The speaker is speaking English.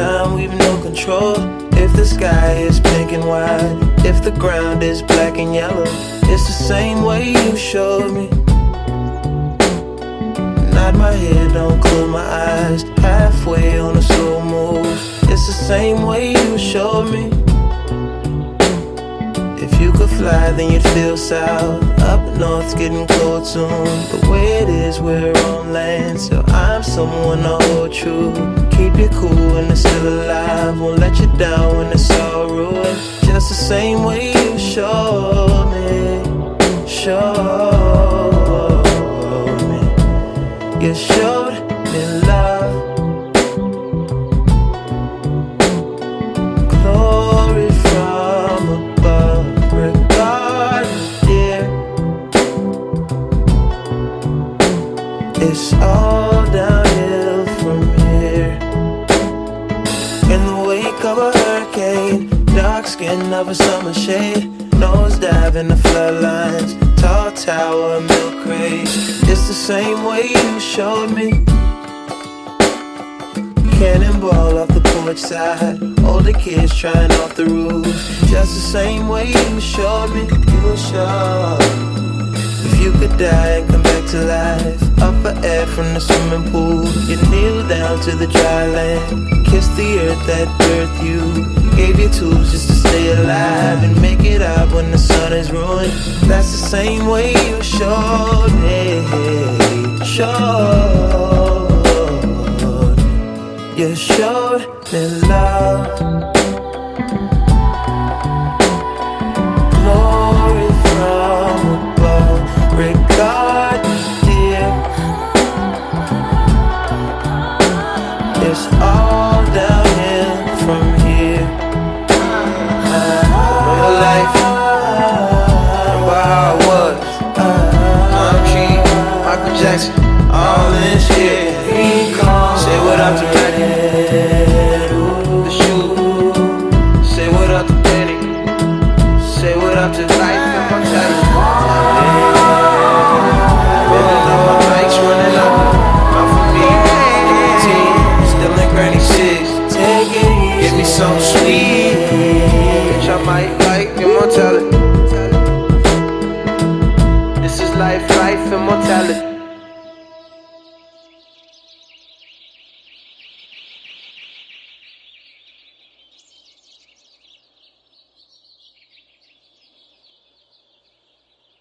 time we've no control. If the sky is pink and white, if the ground is black and yellow, it's the same way you showed me. Nod my head, don't close my eyes. Halfway on a slow move, it's the same way you showed me. You could fly, then you'd feel south. Up north's getting cold soon. The way it is, we're on land, so I'm someone to hold true. Keep you cool when it's still alive. Won't let you down when it's all ruined. Just the same way you showed me, showed me. You dark skin of a summer shade, nose dive in the floodlines, tall tower, milk crates. It's the same way you showed me. Cannonball off the porch side, older kids trying off the roof. Just the same way you showed me, you were showed. If you could die and come back to life, up for air from the swimming pool, you kneel down to the dry land, kiss the earth that birthed you, tools just to stay alive and make it out when the sun is ruined. That's the same way you showed me, showed. You showed me love. Something sweet. Bitch, I might.